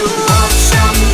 you want some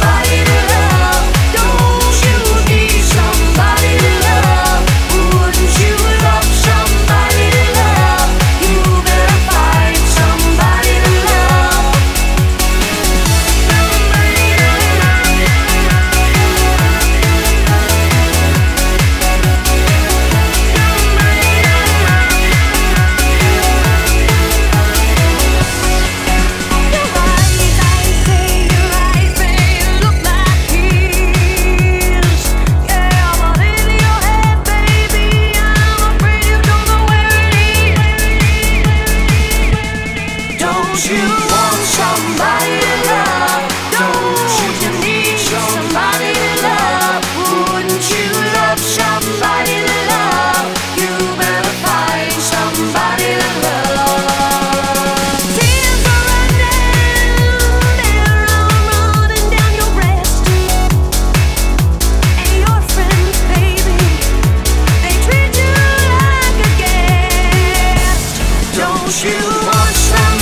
don't you want some?